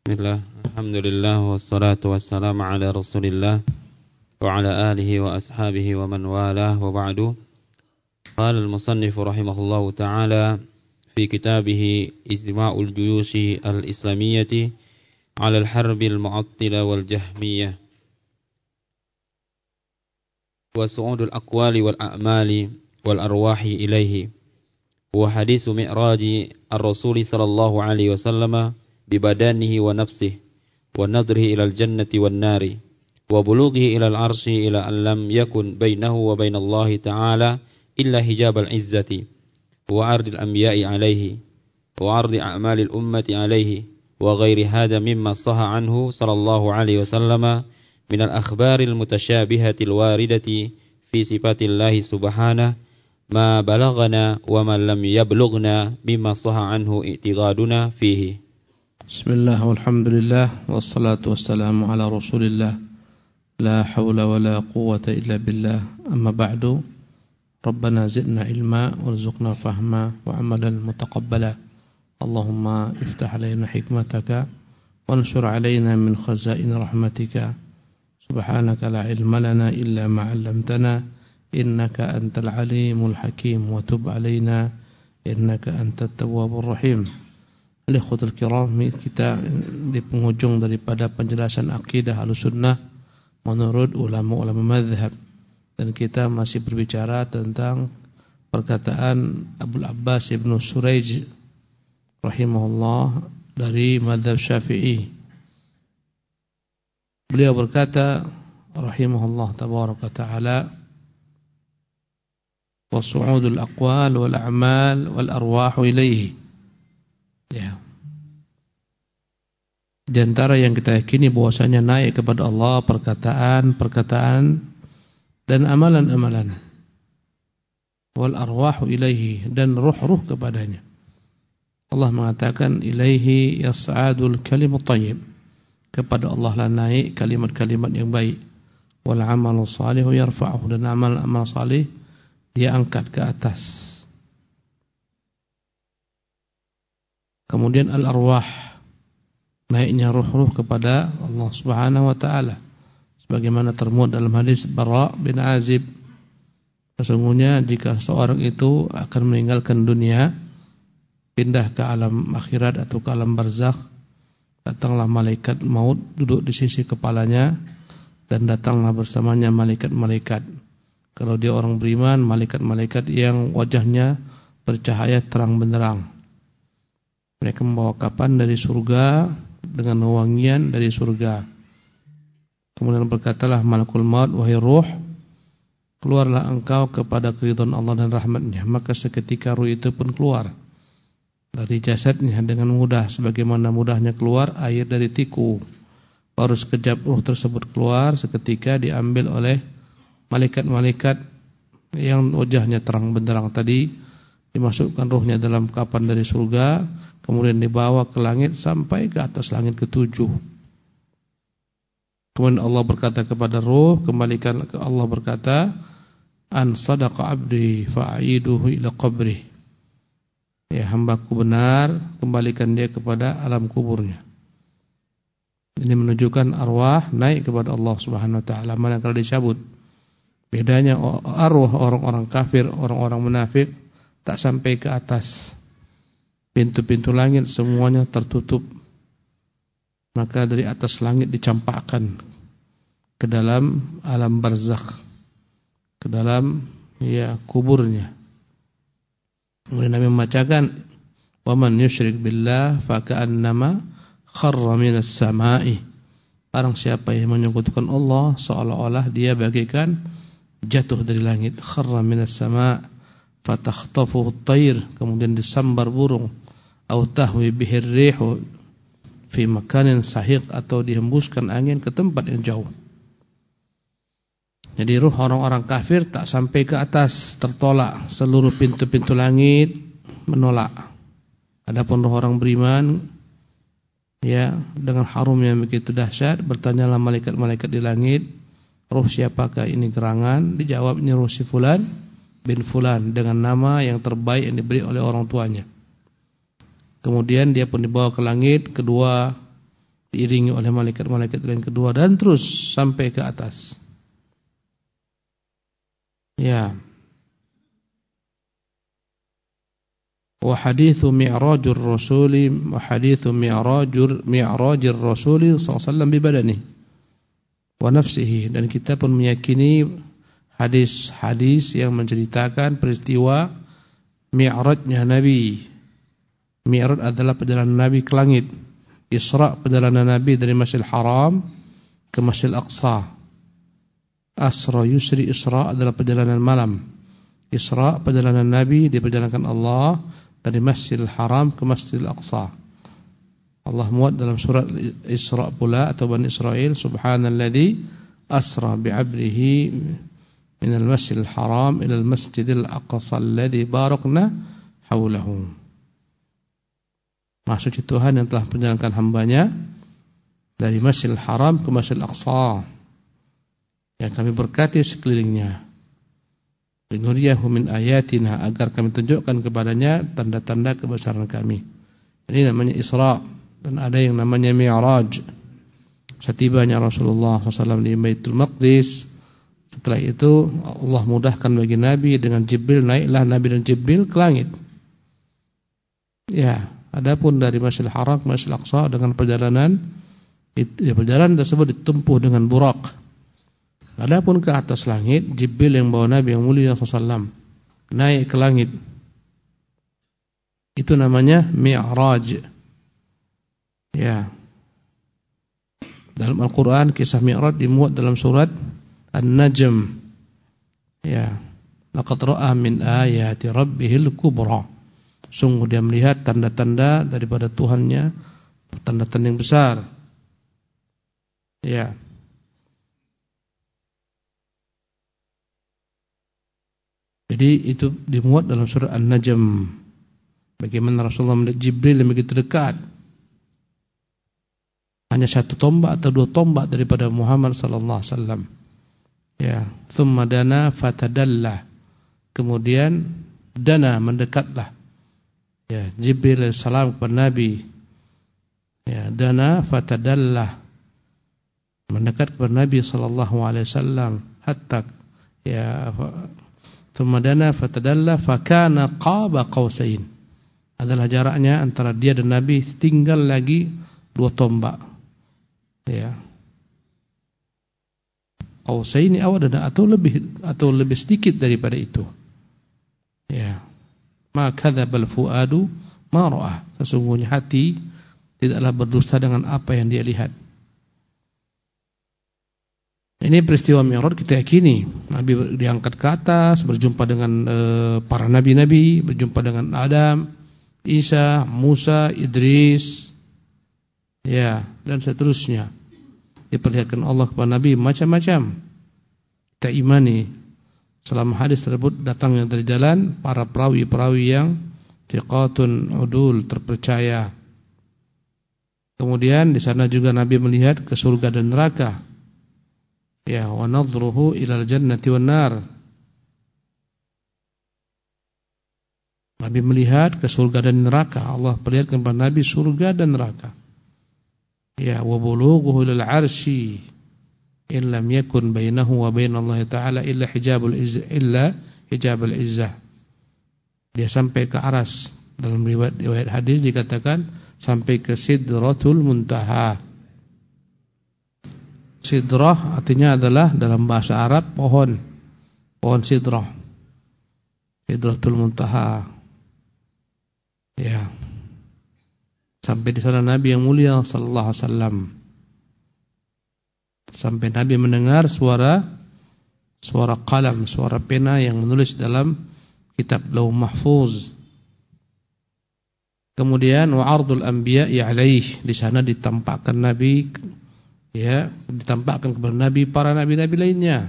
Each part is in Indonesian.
Bismillah, Alhamdulillah wassalatu wassalamu ala rasulillah wa ala alihi wa ashabihi wa man walah wa ba'du. Qala al-musannif rahimahullahu ta'ala fi kitabih Ijtima'ul Juyushi al-Islamiyyati ala al-harbi al-mu'attila wal-jahmiyah wa su'udul aqwali wal-a'mali wal-arwahi ilaihi wa hadithu mi'raji ar-rasuli sallallahu alaihi wasallam ببدانه ونفسه ونظره إلى الجنة والنار وبلوغه إلى العرش إلى أن لم يكن بينه وبين الله تعالى إلا حجاب العزة وعرض الأنبياء عليه وعرض أعمال الأمة عليه وغير هذا مما صح عنه صلى الله عليه وسلم من الأخبار المتشابهة الواردة في صفات الله سبحانه ما بلغنا وما لم يبلغنا مما صح عنه اعتقادنا فيه بسم الله والحمد لله والصلاة والسلام على رسول الله. لا حول ولا قوة إلا بالله. أما بعد ربنا زدنا علما وارزقنا فهما وعملا متقبلا. اللهم افتح علينا حكمتك وانشر علينا من خزائن رحمتك. سبحانك لا علم لنا إلا ما علمتنا. إنك أنت العليم الحكيم. وتب علينا إنك أنت التواب الرحيم. Ikhwatul kiram kita di penghujung daripada penjelasan akidah Ahlussunnah menurut ulama-ulama mazhab dan kita masih berbicara tentang perkataan Abu Abbas Ibnu Suraij rahimahullah dari mazhab Syafi'i. Beliau berkata rahimahullah tabaraka taala wasu'udul aqwal wal a'mal wal arwah ilaihi Ya. Di antara yang kita yakini bahwasanya naik kepada Allah perkataan-perkataan dan amalan-amalan. Wal arwahu ilaihi dan ruh-ruh kepadanya. Allah mengatakan ilaihi yas'adul kalimut. Kepada Allah lah naik kalimat-kalimat yang baik. Wal amalu salihu dan amal-amal salih dia angkat ke atas. Kemudian al-arwah naiknya ruh-ruh kepada Allah Subhanahu wa taala. Sebagaimana termuat dalam hadis Bara bin Azib sesungguhnya jika seorang itu akan meninggalkan dunia pindah ke alam akhirat atau ke alam barzakh datanglah malaikat maut duduk di sisi kepalanya dan datanglah bersamanya malaikat-malaikat. Kalau dia orang beriman, malaikat-malaikat yang wajahnya bercahaya terang benderang. Mereka membawa kapan dari surga dengan wangian dari surga. Kemudian berkatalah malakul maut wahai ruh keluarlah engkau kepada keridhaan Allah dan rahmatnya. Maka seketika ruh itu pun keluar dari jasadnya dengan mudah. Sebagaimana mudahnya keluar air dari tiku. Baru sekejap ruh tersebut keluar seketika diambil oleh malaikat-malaikat yang wajahnya terang benderang tadi dimasukkan ruhnya dalam kapan dari surga kemudian dibawa ke langit sampai ke atas langit ketujuh. Kemudian Allah berkata kepada roh, kembalikan ke Allah berkata, "An sadaqa 'abdi fa'iduhu ila qabri." Ya, hambaku benar, kembalikan dia kepada alam kuburnya. Ini menunjukkan arwah naik kepada Allah Subhanahu wa taala manakala dicabut. Bedanya arwah orang-orang kafir, orang-orang munafik tak sampai ke atas pintu-pintu langit semuanya tertutup. Maka dari atas langit dicampakkan ke dalam alam barzakh ke dalam ya kuburnya. Kemudian Nabi membacakan waman yusyrik billah faka'annama kharra minas sama'i. Barang siapa yang menyekutukan Allah seolah-olah dia bagaikan jatuh dari langit kharra minas sama' fatakhtafuhu at-tayr kemudian disambar burung atau tahwi bihir rihu fi makanin sahiq atau dihembuskan angin ke tempat yang jauh. Jadi ruh orang-orang kafir tak sampai ke atas, tertolak seluruh pintu-pintu langit menolak. Adapun ruh orang beriman ya dengan harum yang begitu dahsyat bertanyalah malaikat-malaikat di langit, ruh siapakah ini gerangan? Dijawabnya ruh si fulan bin fulan dengan nama yang terbaik yang diberi oleh orang tuanya. Kemudian dia pun dibawa ke langit kedua diiringi oleh malaikat-malaikat lain kedua dan terus sampai ke atas. Ya. Wa hadithu mi'rajur rasuli wa hadithu mi'rajur mi'rajir rasuli sallallahu alaihi wasallam bi badanihi wa nafsihi dan kita pun meyakini hadis-hadis yang menceritakan peristiwa mi'rajnya Nabi. Mi'raj adalah perjalanan Nabi ke langit. Isra perjalanan Nabi dari Masjidil Haram ke Masjidil Aqsa. Asra yusri Isra adalah perjalanan malam. Isra perjalanan Nabi diperjalankan Allah dari Masjidil Haram ke Masjidil Aqsa. Allah muat dalam surat Isra pula atau Bani Israel subhanalladzi asra bi'abdihi min al-masjidil haram ila al-masjidil aqsa alladhi barakna haulahu. Maksud Tuhan yang telah menjalankan hambanya dari Masjidil Haram ke Masjidil Aqsa yang kami berkati sekelilingnya. Linuriyahu min ayatina agar kami tunjukkan kepadanya tanda-tanda kebesaran kami. Ini namanya Isra dan ada yang namanya Mi'raj. Setibanya Rasulullah SAW di Baitul Maqdis setelah itu Allah mudahkan bagi Nabi dengan Jibril naiklah Nabi dan Jibril ke langit. Ya, adapun dari Masjidil Haram ke Masjidil Aqsa dengan perjalanan ya, perjalanan tersebut ditempuh dengan burak. Adapun ke atas langit, Jibril yang bawa Nabi yang mulia SAW naik ke langit. Itu namanya Mi'raj. Ya. Dalam Al-Qur'an kisah Mi'raj dimuat dalam surat An-Najm. Ya. Laqad ra'a min ayati rabbihil kubra. Sungguh dia melihat tanda-tanda daripada Tuhannya, tanda-tanda yang besar. Ya. Jadi itu dimuat dalam surah An-Najm. Bagaimana Rasulullah melihat Jibril yang begitu dekat. Hanya satu tombak atau dua tombak daripada Muhammad sallallahu alaihi wasallam. Ya, thumma dana fatadalla. Kemudian dana mendekatlah. Ya, Jibril salam kepada Nabi. Ya, dana fatadalla. Mendekat kepada Nabi sallallahu alaihi wasallam hatta ya thumma dana fatadalla fakana qaba qausain. Adalah jaraknya antara dia dan Nabi tinggal lagi dua tombak. Ya, qausaini aw atau lebih atau lebih sedikit daripada itu. Ya. Ma kadzabal fuadu ma ra'ah. Sesungguhnya hati tidaklah berdusta dengan apa yang dia lihat. Ini peristiwa Mi'raj kita yakini. Nabi diangkat ke atas, berjumpa dengan e, para nabi-nabi, berjumpa dengan Adam, Isa, Musa, Idris, ya, dan seterusnya diperlihatkan Allah kepada Nabi macam-macam. Kita imani selama hadis tersebut datangnya dari jalan para perawi-perawi yang thiqatun udul terpercaya. Kemudian di sana juga Nabi melihat ke surga dan neraka. Ya, wa nadhruhu ilal jannati wan nar. Nabi melihat ke surga dan neraka. Allah perlihatkan kepada Nabi surga dan neraka. Ya wa bulughuhu lil arsy in lam yakun bainahu wa bain Allah taala illa hijabul izzah illa hijabul izzah. Dia sampai ke aras dalam riwayat hadis dikatakan sampai ke sidratul muntaha. Sidrah artinya adalah dalam bahasa Arab pohon. Pohon sidrah. Sidratul muntaha. Ya. Sampai di sana Nabi yang mulia sallallahu alaihi wasallam. Sampai Nabi mendengar suara suara kalam, suara pena yang menulis dalam kitab Lauh Mahfuz. Kemudian wa'ardul anbiya alaih di sana ditampakkan Nabi ya, ditampakkan kepada Nabi para nabi-nabi lainnya.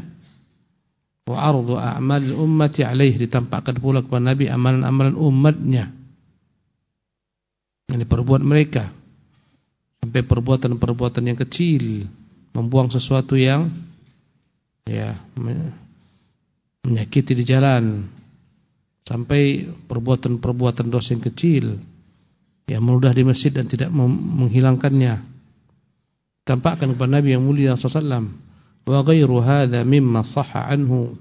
Wa'ardu a'mal ummati alaih ditampakkan pula kepada Nabi amalan-amalan umatnya yang diperbuat mereka. Sampai perbuatan-perbuatan yang kecil. Membuang sesuatu yang ya menyakiti di jalan. Sampai perbuatan-perbuatan dosa yang kecil. Yang meludah di masjid dan tidak menghilangkannya. Ditampakkan kepada Nabi yang mulia sallallahu wa ghairu hadza mimma sahha anhu.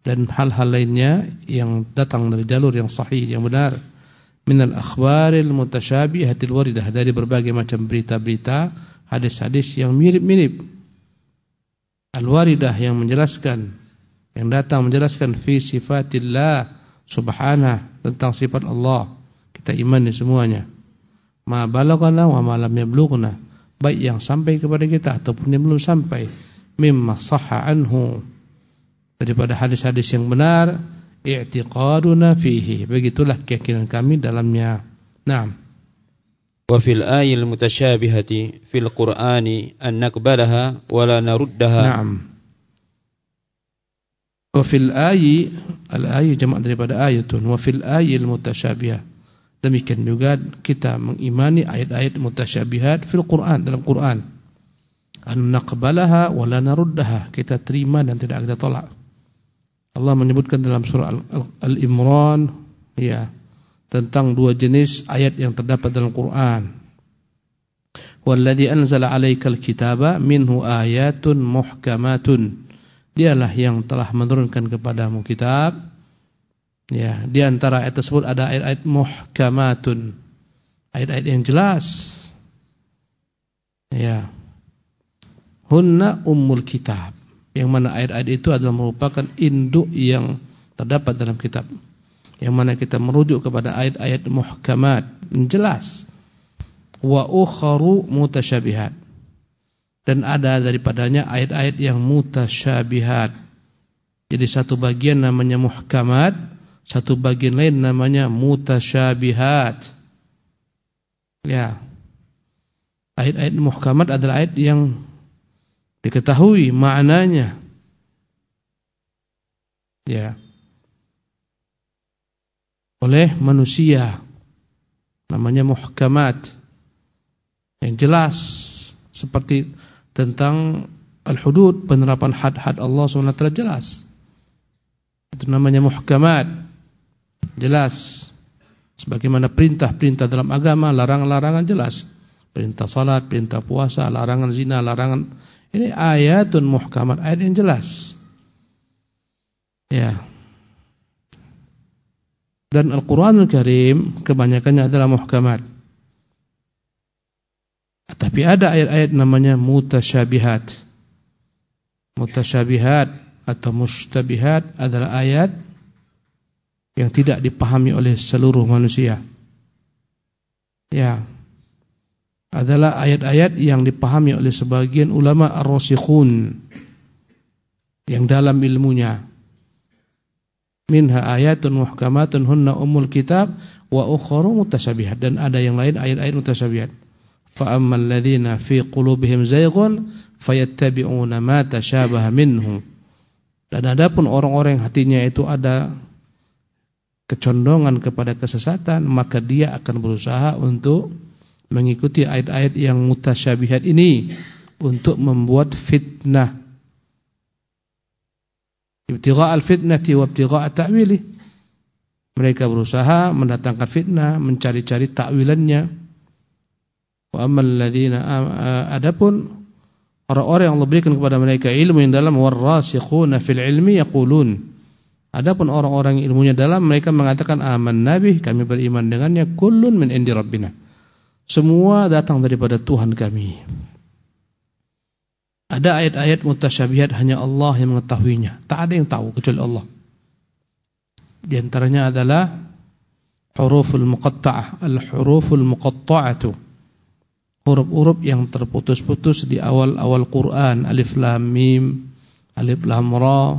Dan hal-hal lainnya yang datang dari jalur yang sahih yang benar min al-akhbaril mutasyabihatil waridah dari berbagai macam berita-berita hadis-hadis yang mirip-mirip. Al-waridah yang menjelaskan yang datang menjelaskan fi sifatillah subhanahu tentang sifat Allah. Kita imani semuanya. Ma balagana wa ma lam yablughna. Baik yang sampai kepada kita ataupun yang belum sampai. Mimma sahha anhu. Daripada hadis-hadis yang benar i'tiqaduna fihi. Begitulah keyakinan kami dalamnya. Na'am. Wa fil ayil mutashabihati fil qur'ani an naqbalaha wa la naruddaha. Na'am. Wa fil ayi al ayi jamak daripada ayatun. Wa fil ayil mutashabihah. Demikian juga kita mengimani ayat-ayat mutasyabihat fil Qur'an dalam Qur'an. An naqbalaha wa la naruddaha. Kita terima dan tidak kita tolak Allah menyebutkan dalam surah Al-Imran ya tentang dua jenis ayat yang terdapat dalam Quran. Walladzi anzala 'alaikal kitaba minhu ayatun muhkamatun. Dialah yang telah menurunkan kepadamu kitab. Ya, di antara ayat tersebut ada ayat-ayat muhkamatun. Ayat-ayat yang jelas. Ya. Hunna ummul kitab yang mana ayat-ayat itu adalah merupakan induk yang terdapat dalam kitab. Yang mana kita merujuk kepada ayat-ayat muhkamat jelas. Wa ukharu mutasyabihat. Dan ada daripadanya ayat-ayat yang mutasyabihat. Jadi satu bagian namanya muhkamat satu bagian lain namanya mutasyabihat. Ya. Ayat-ayat muhkamat adalah ayat yang diketahui maknanya. Ya. Oleh manusia. Namanya muhkamat. Yang jelas seperti tentang al-hudud penerapan had-had Allah SWT jelas. Itu namanya muhkamat. Jelas. Sebagaimana perintah-perintah dalam agama larangan-larangan jelas. Perintah salat, perintah puasa, larangan zina, larangan ini ayatun muhkamat, ayat yang jelas. Ya. Dan Al-Qur'anul Karim kebanyakannya adalah muhkamat. Tapi ada ayat-ayat namanya mutasyabihat. Mutasyabihat atau mustabihat adalah ayat yang tidak dipahami oleh seluruh manusia. Ya adalah ayat-ayat yang dipahami oleh sebagian ulama ar-rasikhun yang dalam ilmunya. Minha ayatun muhkamatun hunna umul kitab wa ukharu mutasyabihat dan ada yang lain ayat-ayat mutasyabihat. Fa ammal ladzina fi qulubihim zayghun fayattabi'una ma tashabaha minhu. Dan adapun orang-orang yang hatinya itu ada kecondongan kepada kesesatan, maka dia akan berusaha untuk mengikuti ayat-ayat yang mutasyabihat ini untuk membuat fitnah. Ibtigha' al-fitnati wa ibtigha' ta'wili. Mereka berusaha mendatangkan fitnah, mencari-cari takwilannya. Wa ammal ladzina adapun orang-orang yang Allah berikan kepada mereka ilmu yang dalam warasikhuna fil ilmi yaqulun Adapun orang-orang ilmunya dalam mereka mengatakan aman nabi kami beriman dengannya kullun min indi rabbina semua datang daripada Tuhan kami. Ada ayat-ayat mutasyabihat hanya Allah yang mengetahuinya. Tak ada yang tahu kecuali Allah. Di antaranya adalah huruful muqatta'ah, al-huruful muqatta'atu. Huruf-huruf yang terputus-putus di awal-awal Quran, alif lam mim, alif lam ra,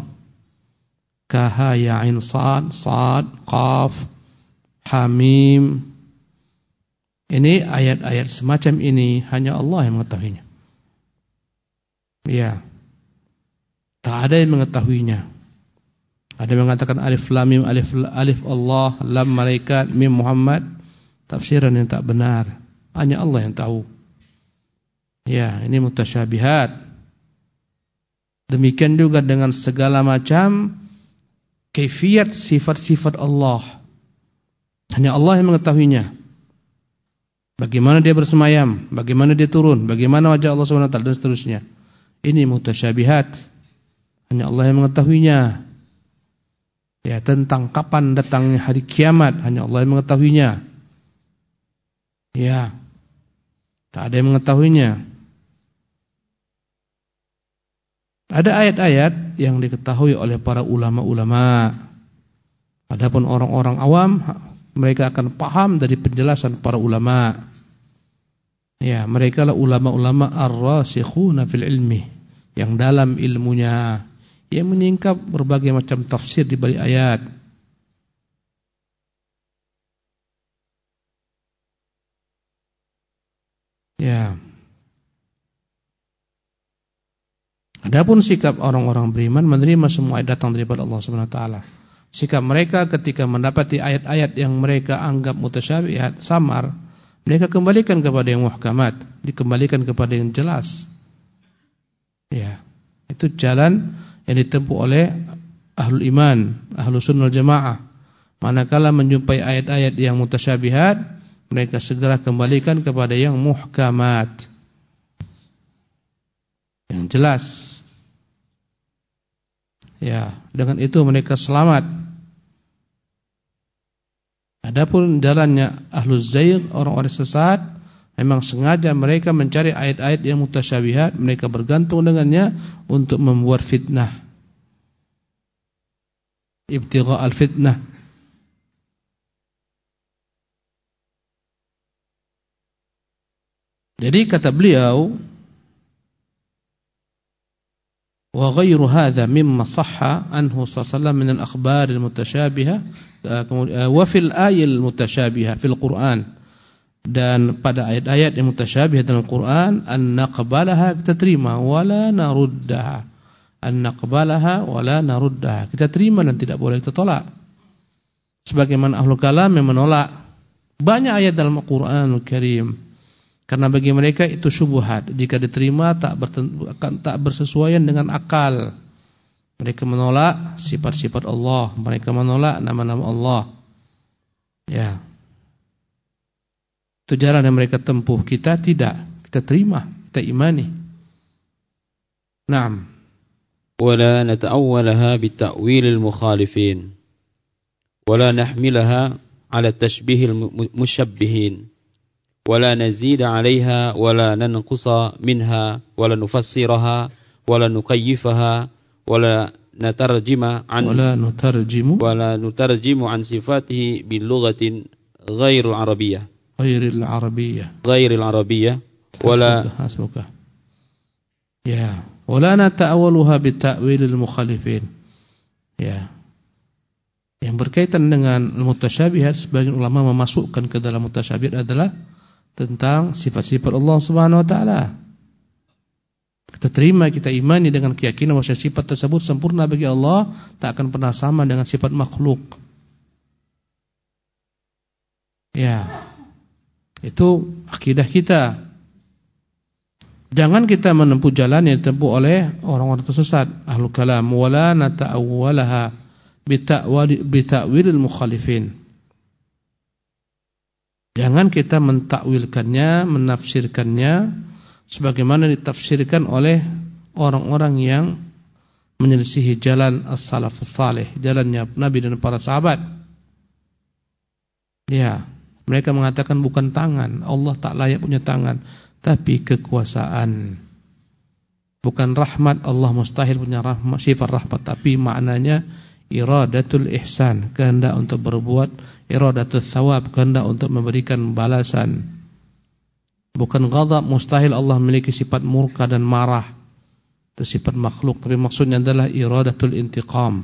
kah ya ain sad, sad, qaf, hamim, ini ayat-ayat semacam ini hanya Allah yang mengetahuinya. Ya. Tak ada yang mengetahuinya. Ada yang mengatakan alif lam mim alif alif Allah lam malaikat mim Muhammad tafsiran yang tak benar. Hanya Allah yang tahu. Ya, ini mutasyabihat. Demikian juga dengan segala macam kaifiat sifat-sifat Allah. Hanya Allah yang mengetahuinya. Bagaimana dia bersemayam, bagaimana dia turun, bagaimana wajah Allah SWT dan seterusnya. Ini mutasyabihat. Hanya Allah yang mengetahuinya. Ya, tentang kapan datangnya hari kiamat, hanya Allah yang mengetahuinya. Ya. Tak ada yang mengetahuinya. Ada ayat-ayat yang diketahui oleh para ulama-ulama. Adapun orang-orang awam mereka akan paham dari penjelasan para ulama. Ya, mereka lah ulama-ulama ar-rasikhuna fil ilmi, yang dalam ilmunya, yang menyingkap berbagai macam tafsir di balik ayat. Ya. Adapun sikap orang-orang beriman menerima semua ayat datang daripada Allah Subhanahu wa taala. Sikap mereka ketika mendapati ayat-ayat yang mereka anggap mutasyabihat, samar, mereka kembalikan kepada yang muhkamat, dikembalikan kepada yang jelas. Ya, itu jalan yang ditempuh oleh ahlul iman, ahlus sunnah jamaah. Manakala menjumpai ayat-ayat yang mutasyabihat, mereka segera kembalikan kepada yang muhkamat. Yang jelas. Ya, dengan itu mereka selamat. Adapun jalannya ahlus zayg, orang-orang sesat, memang sengaja mereka mencari ayat-ayat yang mutasyabihat, mereka bergantung dengannya untuk membuat fitnah. Ibtigha al-fitnah. Jadi kata beliau وغير هذا مما صح عنه صلى الله عليه وسلم من الأخبار المتشابهة Eh, eh, Wafil ayat-mu mutasyabihah fil Quran. Dan pada ayat-ayat yang mutasyabih dalam Quran an naqbalah kita terima wala naruddaha. Annaqbalaha wala naruddaha. Kita terima dan tidak boleh kita tolak. Sebagaimana ahlu kalam yang menolak banyak ayat dalam Al-Qur'anul Karim karena bagi mereka itu syubhat. Jika diterima tak tak bersesuaian dengan akal. Mereka menolak sifat-sifat Allah, mereka menolak nama-nama Allah. Ya. Itu jalan yang mereka tempuh. Kita tidak, kita terima, kita imani. Naam. ولا نتأولها بتأويل المخالفين ولا نحملها على التشبيه المشبهين ولا نزيد عليها ولا ننقص منها ولا نفسرها ولا نكيفها wala natarjima an wala nutarjimu wala nutarjimu an sifatihi bil lughatin ghairul arabiyyah ghairul arabiyyah ghairul arabiyyah wala hasbuka ya. Wala nata'awaluha bita'wilil mukhalifin. Ya. Yang berkaitan dengan mutasyabihat sebagian ulama memasukkan ke dalam mutasyabihat adalah tentang sifat-sifat Allah Subhanahu wa taala. Kita terima, kita imani dengan keyakinan bahwa sifat tersebut sempurna bagi Allah, tak akan pernah sama dengan sifat makhluk. Ya. Itu akidah kita. Jangan kita menempuh jalan yang ditempuh oleh orang-orang tersesat, ahlul kalam, wala nata'awwalaha bita'wilil mukhalifin. Jangan kita mentakwilkannya, menafsirkannya sebagaimana ditafsirkan oleh orang-orang yang menyelisihi jalan as-salafus salih, jalannya Nabi dan para sahabat. Ya, mereka mengatakan bukan tangan, Allah tak layak punya tangan, tapi kekuasaan. Bukan rahmat, Allah mustahil punya rahmat, sifat rahmat, tapi maknanya iradatul ihsan, kehendak untuk berbuat, iradatul thawab, kehendak untuk memberikan balasan. Bukan ghadab, mustahil Allah memiliki sifat murka dan marah. Itu sifat makhluk, tapi maksudnya adalah iradatul intiqam,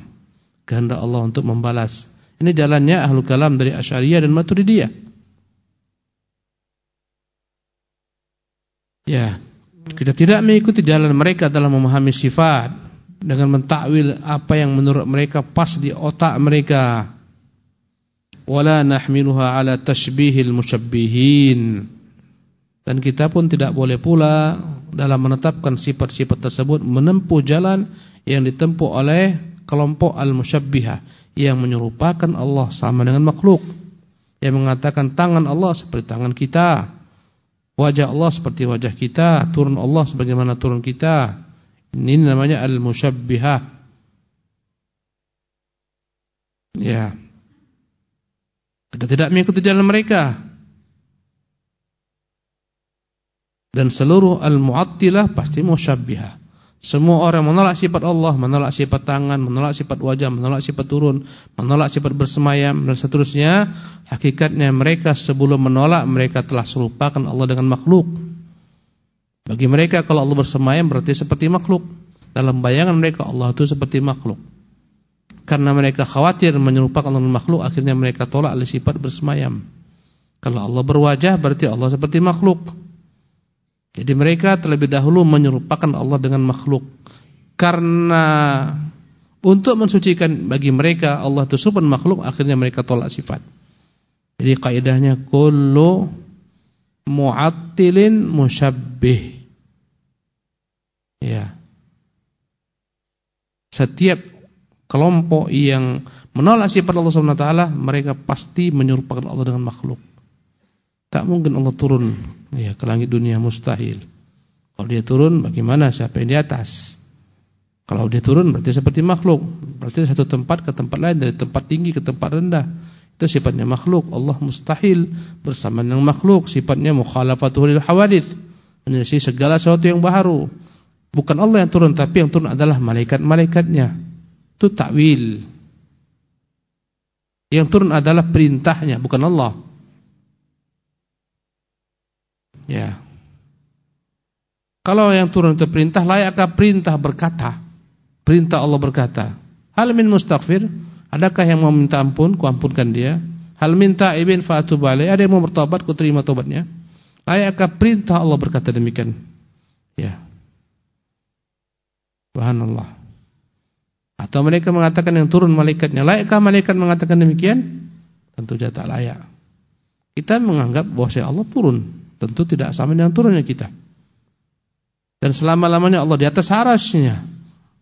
kehendak Allah untuk membalas. Ini jalannya ahlu kalam dari Asy'ariyah dan Maturidiyah. Ya, kita tidak mengikuti jalan mereka dalam memahami sifat dengan mentakwil apa yang menurut mereka pas di otak mereka wala nahmiluha ala tashbihil musyabbihin dan kita pun tidak boleh pula dalam menetapkan sifat-sifat tersebut menempuh jalan yang ditempuh oleh kelompok al-musyabbihah yang menyerupakan Allah sama dengan makhluk yang mengatakan tangan Allah seperti tangan kita Wajah Allah seperti wajah kita, turun Allah sebagaimana turun kita. Ini namanya al-musyabbihah. Ya. Kita tidak mengikuti jalan mereka. Dan seluruh al-mu'attilah pasti musyabbihah. Semua orang menolak sifat Allah, menolak sifat tangan, menolak sifat wajah, menolak sifat turun, menolak sifat bersemayam dan seterusnya. Hakikatnya mereka sebelum menolak mereka telah serupakan Allah dengan makhluk. Bagi mereka kalau Allah bersemayam berarti seperti makhluk. Dalam bayangan mereka Allah itu seperti makhluk. Karena mereka khawatir menyerupakan Allah dengan makhluk, akhirnya mereka tolak oleh sifat bersemayam. Kalau Allah berwajah berarti Allah seperti makhluk. Jadi mereka terlebih dahulu menyerupakan Allah dengan makhluk. Karena untuk mensucikan bagi mereka Allah serupa makhluk, akhirnya mereka tolak sifat. Jadi kaidahnya kullu mu'attilin musyabbih. Ya. Setiap kelompok yang menolak sifat Allah Subhanahu wa taala, mereka pasti menyerupakan Allah dengan makhluk. Tak mungkin Allah turun ya ke langit dunia mustahil. Kalau dia turun bagaimana siapa yang di atas? Kalau dia turun berarti seperti makhluk. Berarti satu tempat ke tempat lain dari tempat tinggi ke tempat rendah. Itu sifatnya makhluk. Allah mustahil bersama dengan makhluk. Sifatnya mukhalafatul lil hawadith. Menyelesaikan segala sesuatu yang baru. Bukan Allah yang turun tapi yang turun adalah malaikat-malaikatnya. Itu takwil. Yang turun adalah perintahnya bukan Allah. Ya. Kalau yang turun itu perintah, layakkah perintah berkata? Perintah Allah berkata, Hal min mustaghfir? Adakah yang mau minta ampun, kuampunkan dia? Hal minta ibin fa'atu balik? Ada yang mau bertobat, ku terima tobatnya? Layakkah perintah Allah berkata demikian? Ya. Subhanallah. Atau mereka mengatakan yang turun malaikatnya. Layakkah malaikat mengatakan demikian? Tentu saja tak layak. Kita menganggap bahwa Allah turun. Tentu tidak sama dengan turunnya kita. Dan selama-lamanya Allah di atas arasnya.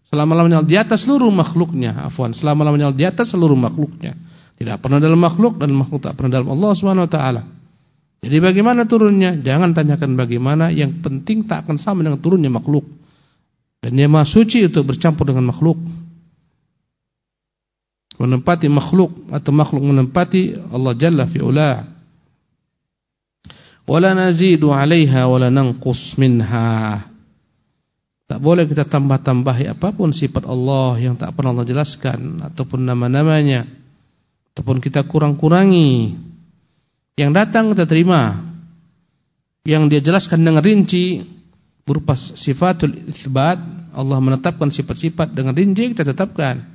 Selama-lamanya Allah di atas seluruh makhluknya. Afwan, selama-lamanya Allah di atas seluruh makhluknya. Tidak pernah dalam makhluk dan makhluk tak pernah dalam Allah taala. Jadi bagaimana turunnya? Jangan tanyakan bagaimana, yang penting tak akan sama dengan turunnya makhluk. Dan dia maha suci untuk bercampur dengan makhluk. Menempati makhluk atau makhluk menempati Allah Jalla fi'ula wala nazidu 'alaiha wala nanqus minha. Tak boleh kita tambah-tambahi apa pun sifat Allah yang tak pernah Allah jelaskan ataupun nama-namanya ataupun kita kurang-kurangi. Yang datang kita terima. Yang dia jelaskan dengan rinci berupa sifatul isbat, Allah menetapkan sifat-sifat dengan rinci kita tetapkan.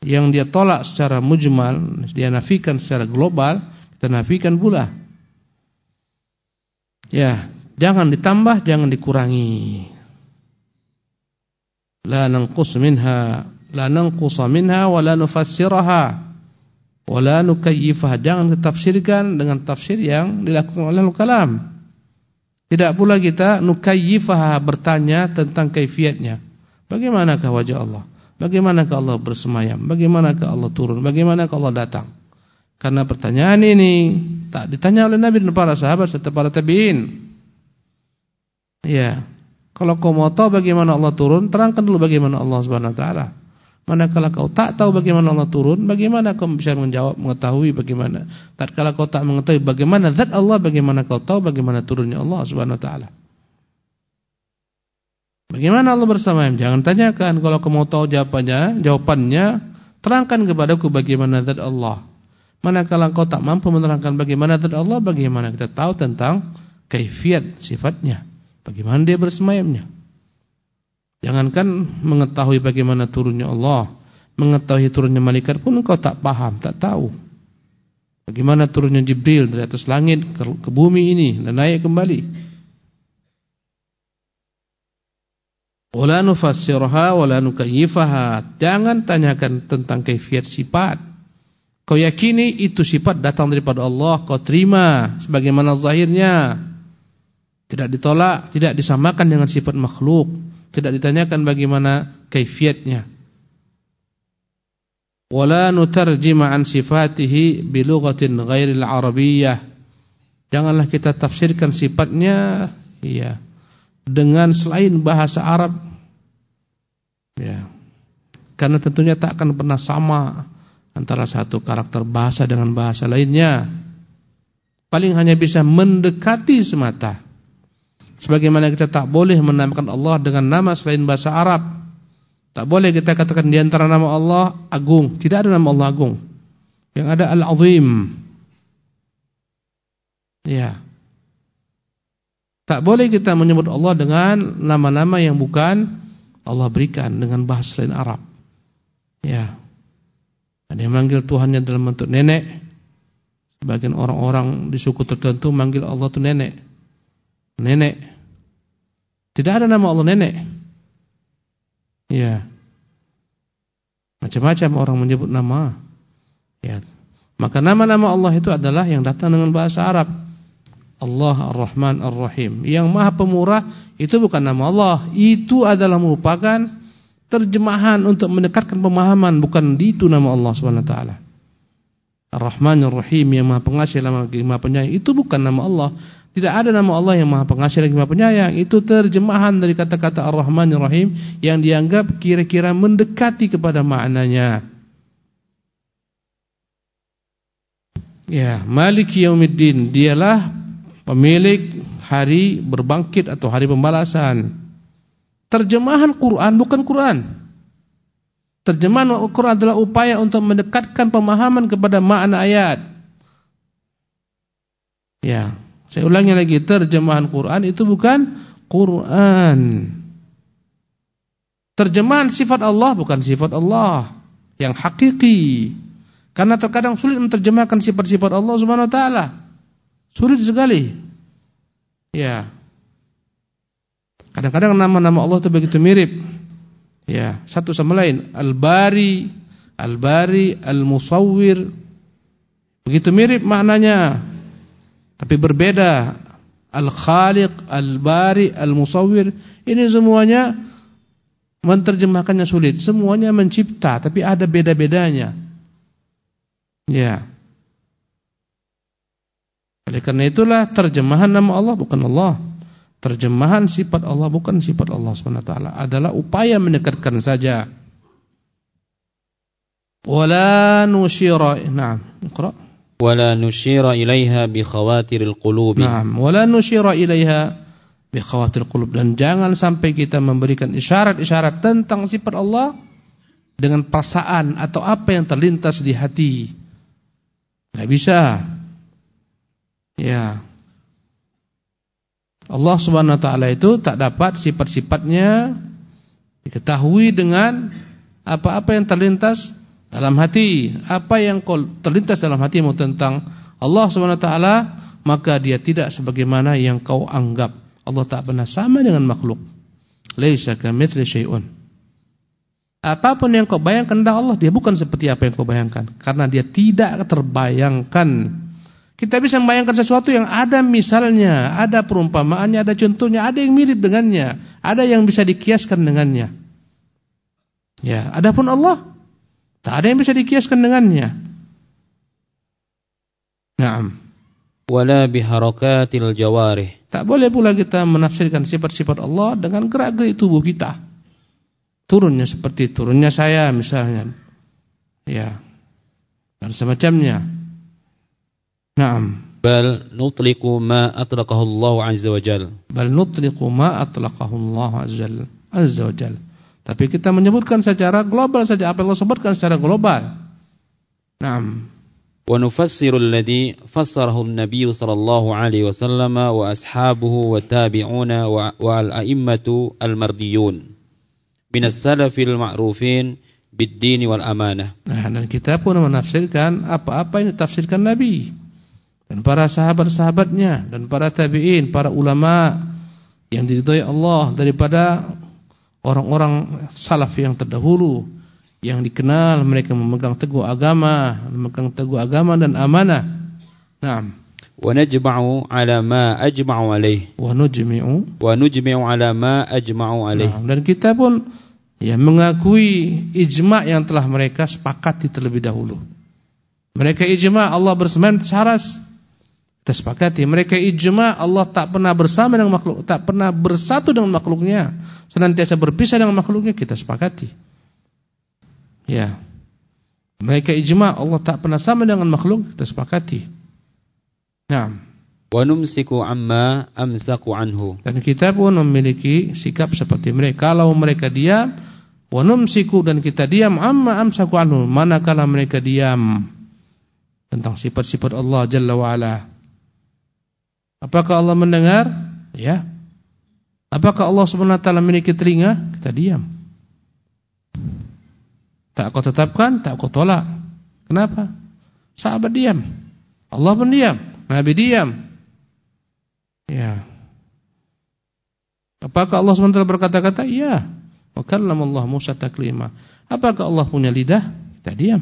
Yang dia tolak secara mujmal, dia nafikan secara global, kita nafikan pula. Ya, jangan ditambah, jangan dikurangi. La nanqus minha, la nanqusa minha wa la nufassiraha wa la nukayyifaha. Jangan ditafsirkan dengan tafsir yang dilakukan oleh kalam. Tidak pula kita nukayyifaha bertanya tentang kaifiatnya. Bagaimanakah wajah Allah? Bagaimanakah Allah bersemayam? Bagaimanakah Allah turun? Bagaimanakah Allah datang? Karena pertanyaan ini tak ditanya oleh Nabi dan para sahabat serta para tabi'in. Ya. Kalau kau mau tahu bagaimana Allah turun, terangkan dulu bagaimana Allah Subhanahu wa taala. Manakala kau tak tahu bagaimana Allah turun, bagaimana kau bisa menjawab mengetahui bagaimana? Tatkala kau tak mengetahui bagaimana zat Allah, bagaimana kau tahu bagaimana turunnya Allah Subhanahu wa taala? Bagaimana Allah bersama Jangan tanyakan kalau kau mau tahu jawabannya, jawabannya terangkan kepadaku bagaimana zat Allah. Manakala engkau tak mampu menerangkan bagaimana zat Allah, bagaimana kita tahu tentang kaifiat sifatnya. Bagaimana dia bersemayamnya? Jangankan mengetahui bagaimana turunnya Allah, mengetahui turunnya malaikat pun engkau tak paham, tak tahu. Bagaimana turunnya Jibril dari atas langit ke, ke bumi ini dan naik kembali. Wala nufassirha wala nukayyifaha. Jangan tanyakan tentang kaifiat sifat. Kau yakini itu sifat datang daripada Allah, kau terima sebagaimana zahirnya. Tidak ditolak, tidak disamakan dengan sifat makhluk, tidak ditanyakan bagaimana kaifiatnya. Wala nutarjima an sifatihi bi lughatin ghairil arabiyyah. Janganlah kita tafsirkan sifatnya ya dengan selain bahasa Arab. Ya. Karena tentunya tak akan pernah sama antara satu karakter bahasa dengan bahasa lainnya. Paling hanya bisa mendekati semata. Sebagaimana kita tak boleh menamakan Allah dengan nama selain bahasa Arab. Tak boleh kita katakan di antara nama Allah Agung. Tidak ada nama Allah Agung. Yang ada Al-Azim. Ya. Tak boleh kita menyebut Allah dengan nama-nama yang bukan Allah berikan dengan bahasa selain Arab. Ya. Ada yang manggil Tuhannya dalam bentuk nenek. Sebagian orang-orang di suku tertentu manggil Allah itu nenek. Nenek. Tidak ada nama Allah nenek. Ya. Macam-macam orang menyebut nama. Ya. Maka nama-nama Allah itu adalah yang datang dengan bahasa Arab. Allah Ar-Rahman Ar-Rahim. Yang Maha Pemurah itu bukan nama Allah, itu adalah merupakan terjemahan untuk mendekatkan pemahaman, bukan itu nama Allah Subhanahu wa. Ar-Rahman Ar-Rahim yang Maha Pengasih lagi Maha Penyayang itu bukan nama Allah. Tidak ada nama Allah yang Maha Pengasih lagi Maha Penyayang. Itu terjemahan dari kata-kata Ar-Rahman Ar-Rahim yang dianggap kira-kira mendekati kepada maknanya. Ya, Malik Yaumiddin dialah pemilik hari berbangkit atau hari pembalasan. Terjemahan Quran bukan Quran. Terjemahan Al-Quran adalah upaya untuk mendekatkan pemahaman kepada makna ayat. Ya, saya ulangi lagi, terjemahan Quran itu bukan Quran. Terjemahan sifat Allah bukan sifat Allah yang hakiki. Karena terkadang sulit menerjemahkan sifat-sifat Allah Subhanahu wa taala. Sulit sekali. Ya. Kadang-kadang nama-nama Allah itu begitu mirip. Ya, satu sama lain. Al-Bari, Al-Bari, Al-Musawwir. Begitu mirip maknanya. Tapi berbeda. Al-Khaliq, Al-Bari, Al-Musawwir. Ini semuanya menerjemahkannya sulit. Semuanya mencipta, tapi ada beda-bedanya. Ya. Oleh karena itulah terjemahan nama Allah bukan Allah. Terjemahan sifat Allah bukan sifat Allah SWT adalah upaya mendekatkan saja. Wala nusyira. Naam, iqra. Wala nusyira ilaiha bi khawatiril qulub. Naam, wala nusyira ilaiha bi khawatiril qulub dan jangan sampai kita memberikan isyarat-isyarat tentang sifat Allah dengan perasaan atau apa yang terlintas di hati. Enggak bisa. Ya. Allah Subhanahu wa taala itu tak dapat sifat-sifatnya diketahui dengan apa-apa yang terlintas dalam hati. Apa yang terlintas dalam hatimu tentang Allah Subhanahu wa taala, maka dia tidak sebagaimana yang kau anggap. Allah tak pernah sama dengan makhluk. Laisa kamitsli syai'un. Apa pun yang kau bayangkan tentang Allah, dia bukan seperti apa yang kau bayangkan karena dia tidak terbayangkan kita bisa membayangkan sesuatu yang ada misalnya, ada perumpamaannya, ada contohnya, ada yang mirip dengannya, ada yang bisa dikiaskan dengannya. Ya, adapun Allah tak ada yang bisa dikiaskan dengannya. Naam. Wala biharakatil jawarih. Tak boleh pula kita menafsirkan sifat-sifat Allah dengan gerak-gerik tubuh kita. Turunnya seperti turunnya saya misalnya. Ya. Dan semacamnya. نعم. بل نطلق ما أطلقه الله عز وجل. بل نطلق ما أطلقه الله عز وجل. tapi kita menyebutkan secara global saja apa yang Allah sebutkan secara global. Naam. ونفسر الذي فسره النبي صلى الله عليه وسلم وأصحابه والتابعون والأئمة المرديون من السلف المعروفين بالدين والأمانة. Nah, dan kita pun menafsirkan apa-apa yang ditafsirkan Nabi. Dan para sahabat-sahabatnya dan para tabi'in, para ulama yang diridhai Allah daripada orang-orang salaf yang terdahulu yang dikenal mereka memegang teguh agama, memegang teguh agama dan amanah. Naam. Wa najma'u 'ala ma ajma'u 'alaih. Wa nujmi'u wa nujmi'u 'ala ma ajma'u 'alaih. Nah, dan kita pun ya mengakui ijma' yang telah mereka sepakati terlebih dahulu. Mereka ijma' Allah bersemayam saras Kita sepakati mereka ijma Allah tak pernah bersama dengan makhluk, tak pernah bersatu dengan makhluknya, senantiasa berpisah dengan makhluknya kita sepakati. Ya. Mereka ijma Allah tak pernah sama dengan makhluk, kita sepakati. Nah. Wa numsiku amma amsaku anhu. Dan kita pun memiliki sikap seperti mereka. Kalau mereka diam, wa numsiku dan kita diam amma amsaku anhu, manakala mereka diam tentang sifat-sifat Allah Jalla wa ala. Apakah Allah mendengar? Ya. Apakah Allah taala memiliki telinga? Kita diam. Tak kau tetapkan, tak kau tolak. Kenapa? Sahabat diam. Allah pun diam. Nabi diam. Ya. Apakah Allah SWT berkata-kata? Ya. Wa Allah Musa taklima. Apakah Allah punya lidah? Kita diam.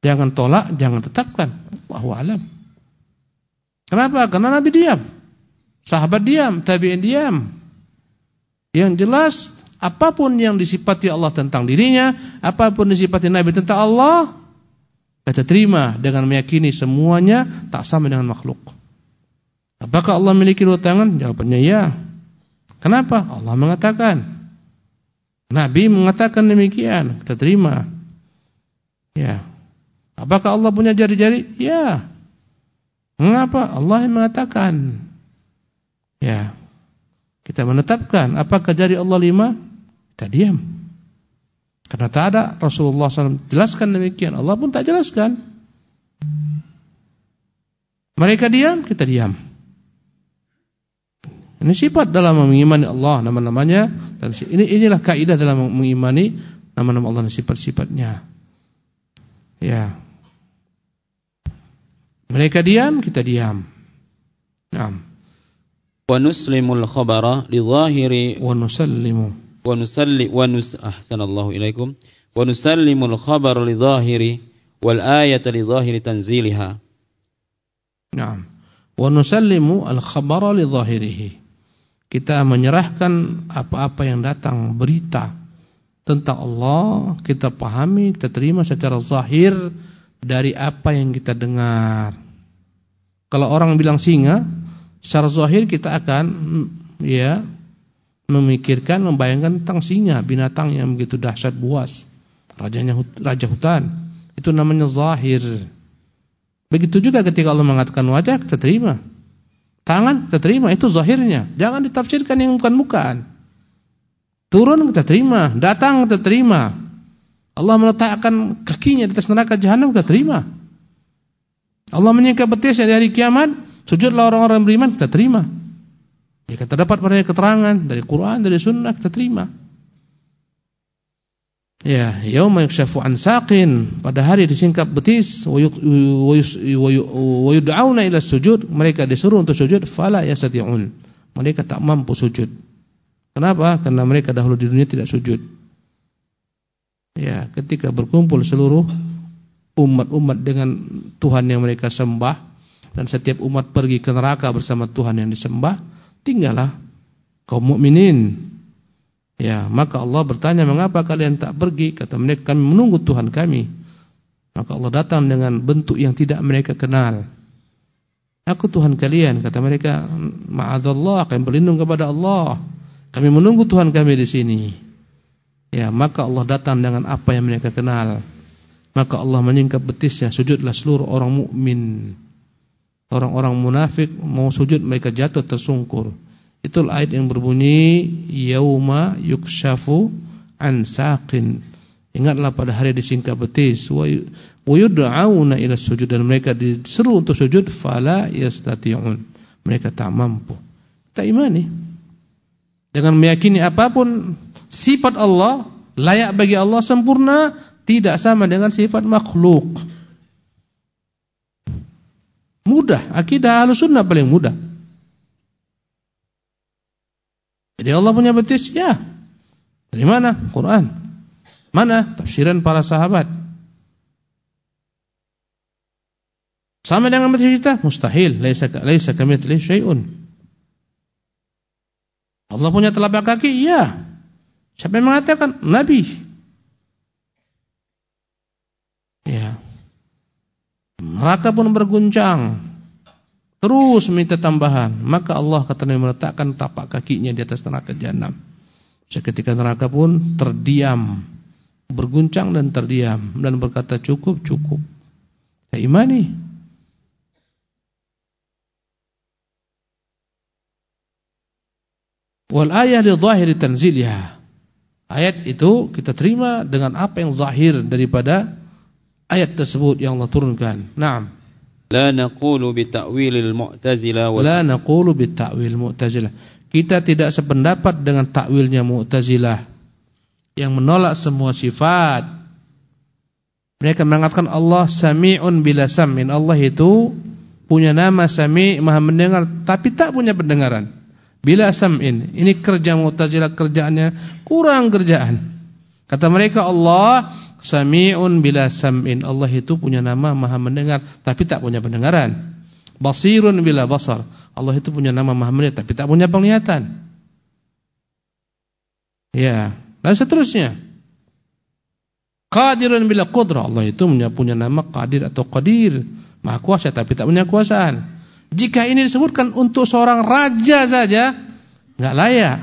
Jangan tolak, jangan tetapkan. Allahu alam. Kenapa? Karena Nabi diam. Sahabat diam, tabi'in diam. Yang jelas apa pun yang disifati Allah tentang dirinya, apa pun disifati Nabi tentang Allah, kita terima dengan meyakini semuanya tak sama dengan makhluk. Apakah Allah memiliki dua tangan? Jawabannya ya. Kenapa? Allah mengatakan. Nabi mengatakan demikian, kita terima. Ya. Apakah Allah punya jari-jari? Ya. Mengapa? Allah yang mengatakan. Ya. Kita menetapkan apakah jari Allah lima? Kita diam. Karena tak ada Rasulullah SAW jelaskan demikian. Allah pun tak jelaskan. Mereka diam, kita diam. Ini sifat dalam mengimani Allah nama-namanya ini inilah kaidah dalam mengimani nama-nama Allah dan sifat-sifatnya. Ya. Mereka diam, kita diam. Naam. Wa nuslimul khabara li zahiri wa nusallimu wa nusalli wa nus ahsanallahu ilaikum wa nusallimul khabara li zahiri wal ayata li zahiri tanziliha. Naam. Wa nusallimu al khabara li zahirihi. Kita menyerahkan apa-apa yang datang berita tentang Allah, kita pahami, kita terima secara zahir dari apa yang kita dengar. Kalau orang bilang singa, secara zahir kita akan ya memikirkan, membayangkan tentang singa, binatang yang begitu dahsyat buas, rajanya raja hutan. Itu namanya zahir. Begitu juga ketika Allah mengatakan wajah, kita terima. Tangan, kita terima, itu zahirnya. Jangan ditafsirkan yang bukan-bukan. Turun kita terima, datang kita terima. Allah meletakkan kakinya di atas neraka jahanam kita terima. Allah menyingkap betisnya di hari kiamat, sujudlah orang-orang beriman kita terima. Jika terdapat pada keterangan dari Quran, dari sunnah kita terima. Ya, yauma yukshafu an saqin, pada hari disingkap betis wa yud'auna ila sujud, mereka disuruh untuk sujud fala yastati'un. Mereka tak mampu sujud. Kenapa? Karena mereka dahulu di dunia tidak sujud. Ya, ketika berkumpul seluruh umat-umat dengan Tuhan yang mereka sembah dan setiap umat pergi ke neraka bersama Tuhan yang disembah, tinggallah kaum mukminin. Ya, maka Allah bertanya, "Mengapa kalian tak pergi?" Kata mereka, "Kami menunggu Tuhan kami." Maka Allah datang dengan bentuk yang tidak mereka kenal. Aku Tuhan kalian, kata mereka, "Ma'adzallah, kami berlindung kepada Allah. Kami menunggu Tuhan kami di sini." Ya, maka Allah datang dengan apa yang mereka kenal. Maka Allah menyingkap betisnya, sujudlah seluruh orang mukmin. Orang-orang munafik mau sujud mereka jatuh tersungkur. Itulah ayat yang berbunyi yauma yukshafu an saqin. Ingatlah pada hari disingkap betis wa yud'auna ila sujud dan mereka diseru untuk sujud fala yastati'un. Mereka tak mampu. Tak imani. Dengan meyakini apa pun Sifat Allah layak bagi Allah sempurna tidak sama dengan sifat makhluk. Mudah, akidah Ahlussunnah paling mudah. Jadi Allah punya betis, ya. Dari mana? Quran. Mana? Tafsiran para sahabat. Sama dengan betis kita? Mustahil. Laisa laisa kamitslihi syai'un. Allah punya telapak kaki? Iya. Siapa yang mengatakan? Nabi. Ya. Neraka pun berguncang. terus minta tambahan, maka Allah kata Nabi meletakkan tapak kakinya di atas neraka jahanam. Seketika neraka pun terdiam, berguncang dan terdiam dan berkata cukup cukup. Ya imani. Wal ayah li zahiri tanzilha. Ayat itu kita terima dengan apa yang zahir daripada ayat tersebut yang Allah turunkan. Naam. La naqulu bi ta'wilil mu'tazilah wa La naqulu bi ta'wil mu'tazilah. Kita tidak sependapat dengan takwilnya Mu'tazilah yang menolak semua sifat. Mereka mengatakan Allah Sami'un bila sam'in. Allah itu punya nama Sami' Maha mendengar tapi tak punya pendengaran. Bila sam'in. Ini kerja Mu'tazilah kerjaannya kurang kerjaan. Kata mereka Allah Sami'un bila sam'in. Allah itu punya nama Maha mendengar tapi tak punya pendengaran. Basirun bila basar. Allah itu punya nama Maha melihat tapi tak punya penglihatan. Ya, dan seterusnya. Qadirun bila qudrah. Allah itu punya punya nama Qadir atau Qadir, Maha kuasa tapi tak punya kuasaan. Jika ini disebutkan untuk seorang raja saja, enggak layak.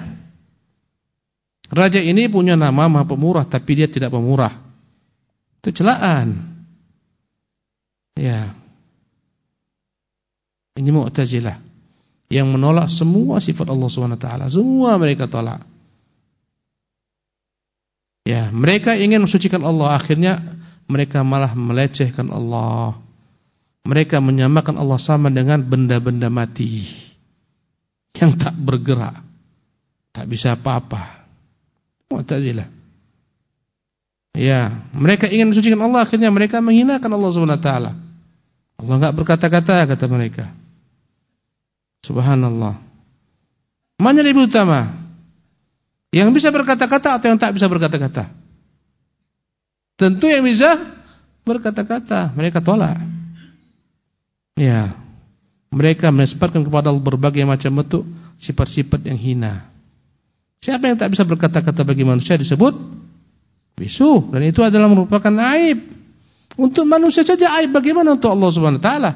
Raja ini punya nama Maha Pemurah tapi dia tidak pemurah. Itu celaan. Ya. Ini Mu'tazilah yang menolak semua sifat Allah SWT. Semua mereka tolak. Ya, mereka ingin mensucikan Allah, akhirnya mereka malah melecehkan Allah. Mereka menyamakan Allah sama dengan benda-benda mati yang tak bergerak, tak bisa apa-apa. Mu'tazilah. Ya, mereka ingin mensucikan Allah, akhirnya mereka menghinakan Allah SWT. Allah enggak berkata-kata kata mereka. Subhanallah. Mana lebih utama? Yang bisa berkata-kata atau yang tak bisa berkata-kata? Tentu yang bisa berkata-kata. Mereka tolak. Ya. Mereka menisbatkan kepada Allah berbagai macam bentuk sifat-sifat yang hina. Siapa yang tak bisa berkata-kata bagi manusia disebut bisu dan itu adalah merupakan aib. Untuk manusia saja aib bagaimana untuk Allah Subhanahu wa taala?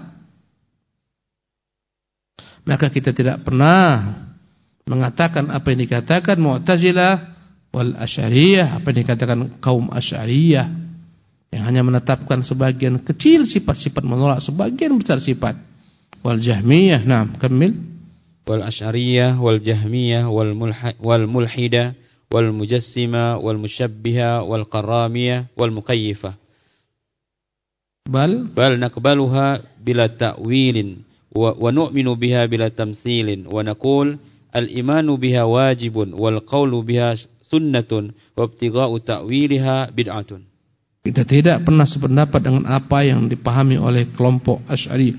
maka kita tidak pernah mengatakan apa yang dikatakan Mu'tazilah wal Asy'ariyah, apa yang dikatakan kaum Asy'ariyah yang hanya menetapkan sebagian kecil sifat-sifat menolak sebagian besar sifat. Wal jahmiyah nah kamil. Wal asyariyah wal jahmiyah wal mulha wal mulhidah wal mujassima wal musyabbiha wal qaramiyah wal muqayyifah. Bal? Bal naqbaluha bila ta'wilin wa, wa nu'minu biha bila tamtsilin wa naqul al-imanu biha wajibun wal qawlu biha sunnatun wa ibtigha'u ta'wiliha bid'atun. Kita tidak pernah sependapat dengan apa yang dipahami oleh kelompok Asy'ari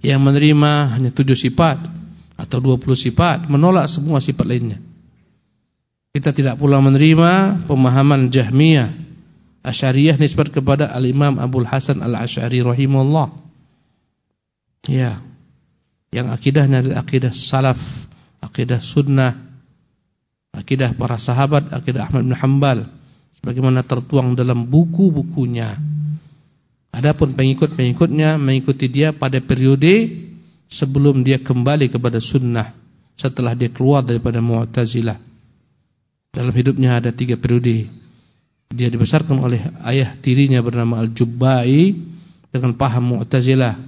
yang menerima hanya tujuh sifat atau dua puluh sifat, menolak semua sifat lainnya. Kita tidak pula menerima pemahaman Jahmiyah Asy'ariyah nisbat kepada Al-Imam Abdul Hasan Al-Asy'ari rahimahullah. Ya. Yang akidahnya adalah akidah salaf, akidah sunnah, akidah para sahabat, akidah Ahmad bin Hanbal sebagaimana tertuang dalam buku-bukunya. Adapun pengikut-pengikutnya mengikuti dia pada periode sebelum dia kembali kepada sunnah setelah dia keluar daripada Mu'tazilah. Dalam hidupnya ada tiga periode dia dibesarkan oleh ayah tirinya bernama Al-Jubbai dengan paham Mu'tazilah.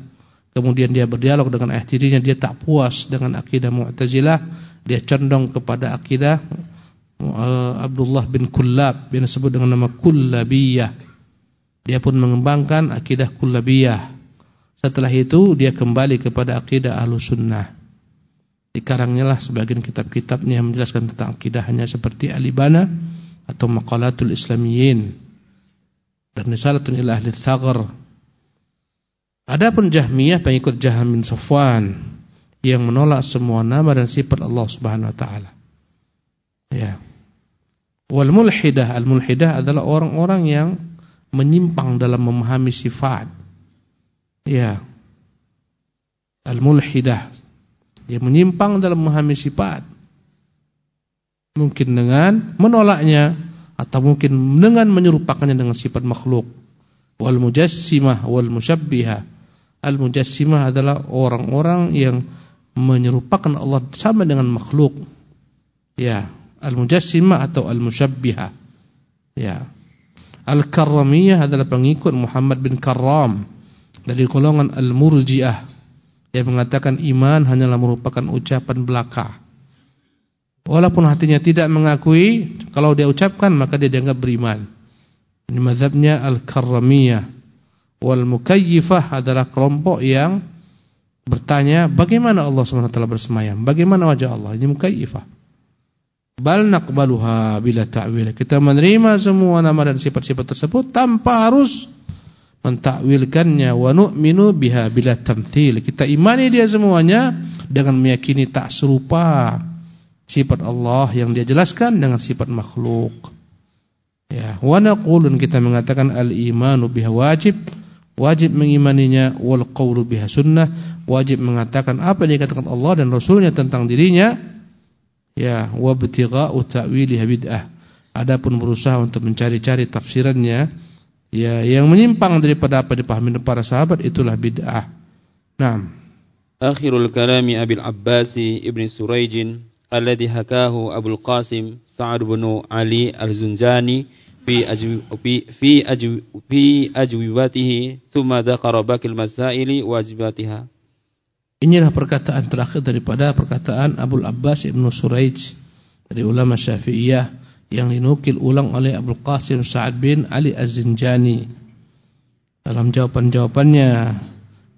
Kemudian dia berdialog dengan ayah tirinya, dia tak puas dengan akidah Mu'tazilah, dia condong kepada akidah uh, Abdullah bin Kullab yang disebut dengan nama Kullabiyah. Dia pun mengembangkan akidah Kullabiyah. Setelah itu dia kembali kepada akidah Ahlussunnah. Dikarangnya lah sebagian kitab-kitabnya yang menjelaskan tentang akidahnya seperti Alibana atau maqalatul islamiyyin dan risalatun ila ahli tsaghar Adapun Jahmiyah pengikut Jahm bin Safwan yang menolak semua nama dan sifat Allah Subhanahu wa taala. Ya. Wal mulhidah, al mulhidah adalah orang-orang yang menyimpang dalam memahami sifat. Ya. Al mulhidah dia menyimpang dalam memahami sifat. Mungkin dengan menolaknya atau mungkin dengan menyerupakannya dengan sifat makhluk. wal mujassimah wal musyabbihah. Al mujassimah adalah orang-orang yang menyerupakan Allah sama dengan makhluk. Ya, al mujassimah atau al musyabbihah. Ya. Al karramiyah adalah pengikut Muhammad bin Karram dari golongan al murjiah yang mengatakan iman hanyalah merupakan ucapan belaka. Walaupun hatinya tidak mengakui, kalau dia ucapkan maka dia dianggap beriman. Ini mazhabnya Al-Karramiyah. Wal Mukayyifah adalah kelompok yang bertanya bagaimana Allah SWT bersemayam? Bagaimana wajah Allah? Ini Mukayyifah. Bal naqbaluha bila ta'wil. Kita menerima semua nama dan sifat-sifat tersebut tanpa harus mentakwilkannya wa nu'minu biha bila tamthil. Kita imani dia semuanya dengan meyakini tak serupa sifat Allah yang dia jelaskan dengan sifat makhluk. Ya, wa naqulun kita mengatakan al-imanu biha wajib, wajib mengimaninya wal qawlu biha sunnah, wajib mengatakan apa yang dikatakan Allah dan Rasulnya tentang dirinya. Ya, wa btigha'u ta'wiliha bid'ah. Adapun berusaha untuk mencari-cari tafsirannya ya yang menyimpang daripada apa dipahami para sahabat itulah bid'ah. Naam. Akhirul kalami Abil Abbas Ibn Surayjin alladhi hakahu Abu Qasim Sa'ad bin Ali Al-Zunjani fi ajwi fi ajwi fi dzakara Inilah perkataan terakhir daripada perkataan Abu Abbas Ibn Suraij dari ulama Syafi'iyah yang dinukil ulang oleh Abu Qasim Sa'ad bin Ali Az-Zinjani. Dalam jawaban-jawabannya,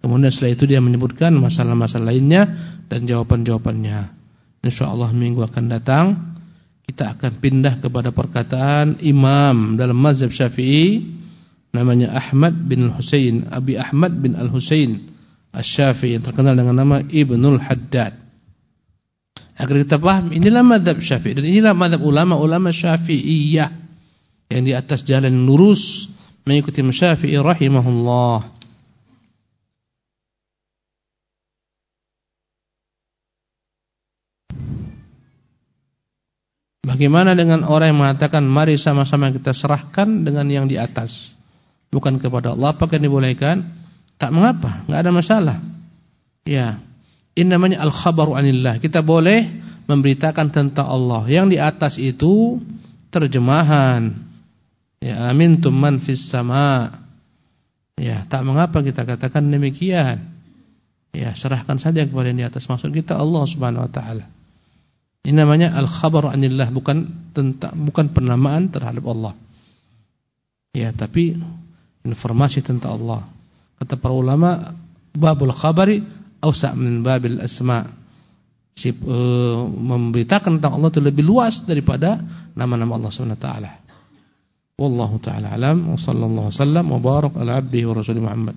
kemudian setelah itu dia menyebutkan masalah-masalah lainnya dan jawaban-jawabannya. InsyaAllah minggu akan datang kita akan pindah kepada perkataan imam dalam mazhab syafi'i namanya Ahmad bin Al-Husain Abi Ahmad bin Al-Husain Al-Syafi'i yang terkenal dengan nama Ibnul Haddad. Agar kita paham inilah mazhab syafi'i dan inilah mazhab ulama-ulama syafi'iyah yang di atas jalan lurus mengikuti syafi'i rahimahullah Bagaimana dengan orang yang mengatakan mari sama-sama kita serahkan dengan yang di atas. Bukan kepada Allah apakah dibolehkan? Tak mengapa, enggak ada masalah. Ya. Ini namanya al-khabaru anillah. Kita boleh memberitakan tentang Allah. Yang di atas itu terjemahan. Ya, amintum man fis sama. Ya, tak mengapa kita katakan demikian. Ya, serahkan saja kepada yang di atas. Maksud kita Allah Subhanahu wa taala. Ini namanya al-khabar anillah bukan tentang bukan penamaan terhadap Allah. Ya, tapi informasi tentang Allah. Kata para ulama, babul khabari awsa' min babil asma'. Si, uh, memberitakan tentang Allah itu lebih luas daripada nama-nama Allah Subhanahu wa taala. Wallahu taala alam wa sallallahu wasallam wa barak ala abdihi wa rasulih Muhammad.